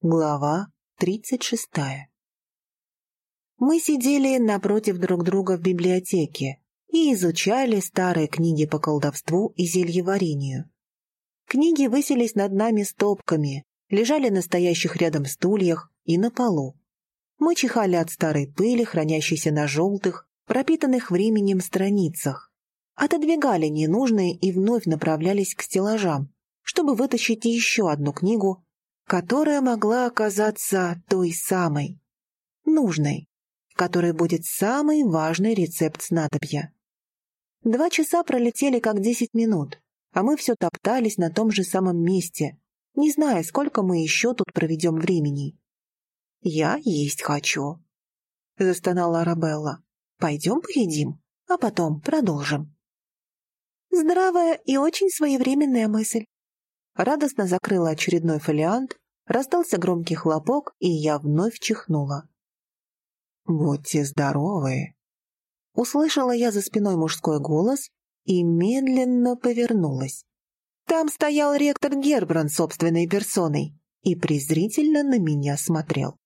Глава тридцать шестая. Мы сидели напротив друг друга в библиотеке и изучали старые книги по колдовству и зельеварению. Книги высились над нами стопками, лежали на стоящих рядом стульях и на полу. Мы чихали от старой пыли, хранящейся на желтых, пропитанных временем страницах. Отодвигали ненужные и вновь направлялись к стеллажам, чтобы вытащить еще одну книгу которая могла оказаться той самой, нужной, в которой будет самый важный рецепт снадобья. Два часа пролетели как десять минут, а мы все топтались на том же самом месте, не зная, сколько мы еще тут проведем времени. «Я есть хочу», — застонала Арабелла. «Пойдем поедим, а потом продолжим». Здравая и очень своевременная мысль радостно закрыла очередной фолиант, раздался громкий хлопок, и я вновь чихнула. «Будьте здоровы!» Услышала я за спиной мужской голос и медленно повернулась. Там стоял ректор Гербран собственной персоной и презрительно на меня смотрел.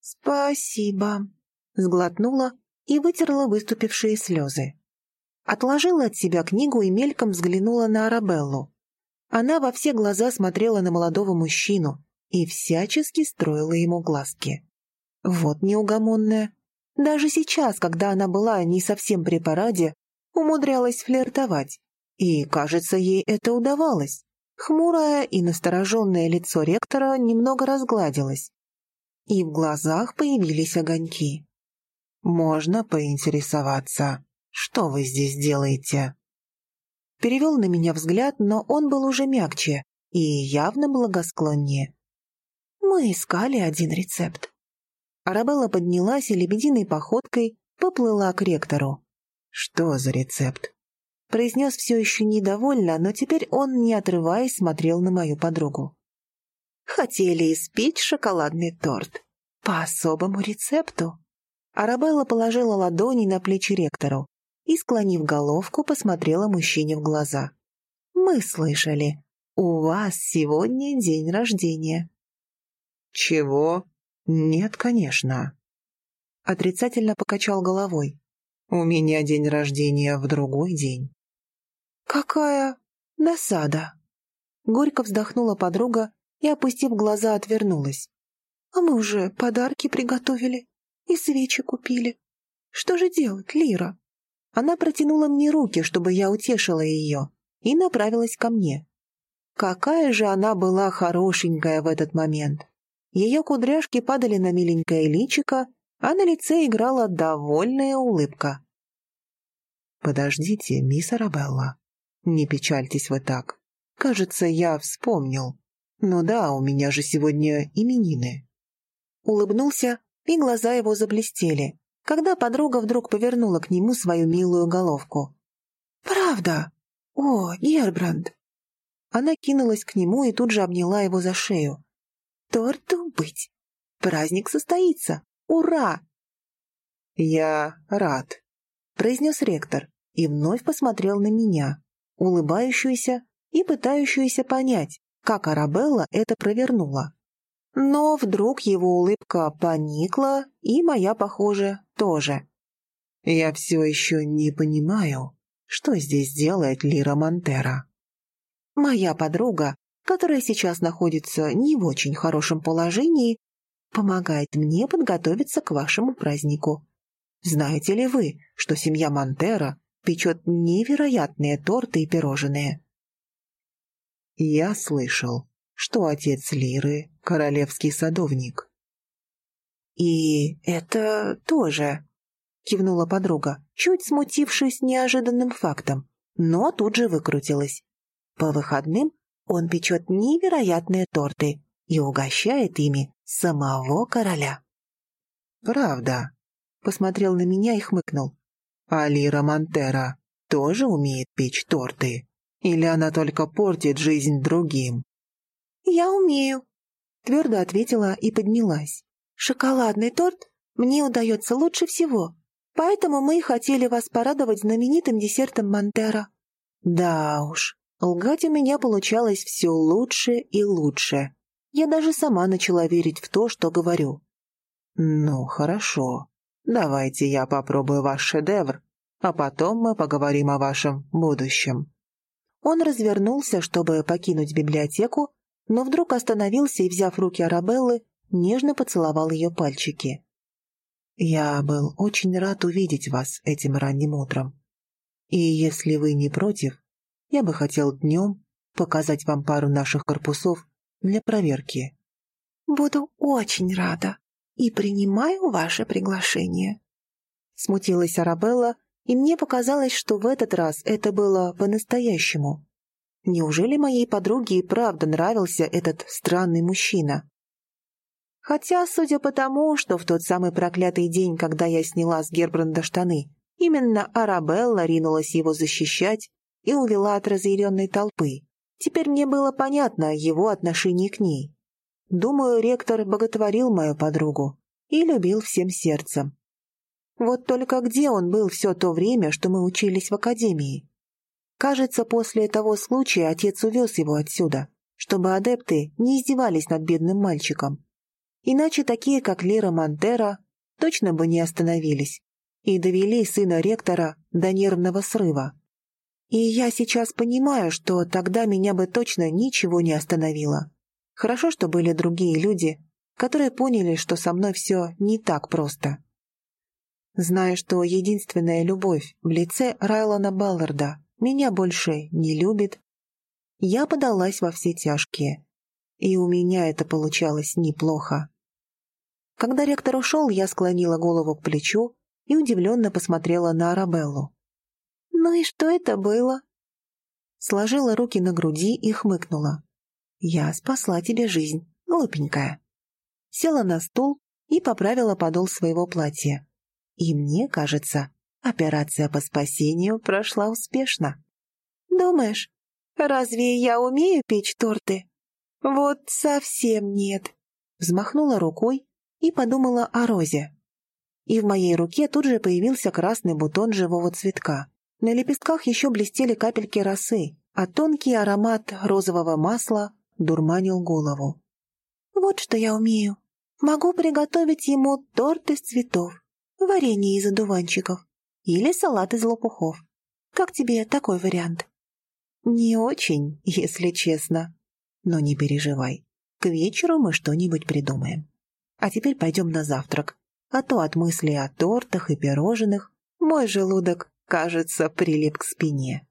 «Спасибо», — сглотнула и вытерла выступившие слезы. Отложила от себя книгу и мельком взглянула на Арабеллу. Она во все глаза смотрела на молодого мужчину и всячески строила ему глазки. Вот неугомонная. Даже сейчас, когда она была не совсем при параде, умудрялась флиртовать. И, кажется, ей это удавалось. Хмурое и настороженное лицо ректора немного разгладилось. И в глазах появились огоньки. «Можно поинтересоваться, что вы здесь делаете?» Перевел на меня взгляд, но он был уже мягче и явно благосклоннее. Мы искали один рецепт. Арабелла поднялась и лебединой походкой поплыла к ректору. «Что за рецепт?» Произнес все еще недовольно, но теперь он, не отрываясь, смотрел на мою подругу. «Хотели испечь шоколадный торт. По особому рецепту». Арабелла положила ладони на плечи ректору и, склонив головку, посмотрела мужчине в глаза. «Мы слышали, у вас сегодня день рождения». «Чего? Нет, конечно». Отрицательно покачал головой. «У меня день рождения в другой день». «Какая досада!» Горько вздохнула подруга и, опустив глаза, отвернулась. «А мы уже подарки приготовили и свечи купили. Что же делать, Лира?» Она протянула мне руки, чтобы я утешила ее, и направилась ко мне. Какая же она была хорошенькая в этот момент. Ее кудряшки падали на миленькое личико, а на лице играла довольная улыбка. «Подождите, мисс Арабелла, не печальтесь вы так. Кажется, я вспомнил. Ну да, у меня же сегодня именины». Улыбнулся, и глаза его заблестели когда подруга вдруг повернула к нему свою милую головку. «Правда? О, Гербранд!» Она кинулась к нему и тут же обняла его за шею. «Торту быть! Праздник состоится! Ура!» «Я рад», — произнес ректор и вновь посмотрел на меня, улыбающуюся и пытающуюся понять, как Арабелла это провернула. Но вдруг его улыбка поникла, и моя, похоже, тоже. Я все еще не понимаю, что здесь делает Лира Монтера. Моя подруга, которая сейчас находится не в очень хорошем положении, помогает мне подготовиться к вашему празднику. Знаете ли вы, что семья Монтера печет невероятные торты и пирожные? Я слышал, что отец Лиры — королевский садовник. «И это тоже», — кивнула подруга, чуть смутившись неожиданным фактом, но тут же выкрутилась. По выходным он печет невероятные торты и угощает ими самого короля. «Правда», — посмотрел на меня и хмыкнул. «А Лира Монтера тоже умеет печь торты? Или она только портит жизнь другим?» «Я умею», — твердо ответила и поднялась. «Шоколадный торт мне удается лучше всего, поэтому мы и хотели вас порадовать знаменитым десертом Монтера». Да уж, лгать у меня получалось все лучше и лучше. Я даже сама начала верить в то, что говорю. «Ну, хорошо. Давайте я попробую ваш шедевр, а потом мы поговорим о вашем будущем». Он развернулся, чтобы покинуть библиотеку, но вдруг остановился и, взяв руки Арабеллы, нежно поцеловал ее пальчики. «Я был очень рад увидеть вас этим ранним утром. И если вы не против, я бы хотел днем показать вам пару наших корпусов для проверки». «Буду очень рада и принимаю ваше приглашение». Смутилась Арабелла, и мне показалось, что в этот раз это было по-настоящему. Неужели моей подруге и правда нравился этот странный мужчина? Хотя, судя по тому, что в тот самый проклятый день, когда я сняла с Гербранда штаны, именно Арабелла ринулась его защищать и увела от разъяренной толпы, теперь мне было понятно его отношение к ней. Думаю, ректор боготворил мою подругу и любил всем сердцем. Вот только где он был все то время, что мы учились в академии? Кажется, после того случая отец увез его отсюда, чтобы адепты не издевались над бедным мальчиком. Иначе такие, как Лера Монтера, точно бы не остановились и довели сына ректора до нервного срыва. И я сейчас понимаю, что тогда меня бы точно ничего не остановило. Хорошо, что были другие люди, которые поняли, что со мной все не так просто. Зная, что единственная любовь в лице Райлона Балларда меня больше не любит, я подалась во все тяжкие. И у меня это получалось неплохо. Когда ректор ушел, я склонила голову к плечу и удивленно посмотрела на Арабеллу. «Ну и что это было?» Сложила руки на груди и хмыкнула. «Я спасла тебе жизнь, глупенькая». Села на стул и поправила подол своего платья. И мне кажется, операция по спасению прошла успешно. «Думаешь, разве я умею печь торты?» «Вот совсем нет», — взмахнула рукой и подумала о розе. И в моей руке тут же появился красный бутон живого цветка. На лепестках еще блестели капельки росы, а тонкий аромат розового масла дурманил голову. «Вот что я умею. Могу приготовить ему торт из цветов, варенье из одуванчиков или салат из лопухов. Как тебе такой вариант?» «Не очень, если честно. Но не переживай. К вечеру мы что-нибудь придумаем». А теперь пойдем на завтрак, а то от мысли о тортах и пирожных мой желудок, кажется, прилип к спине.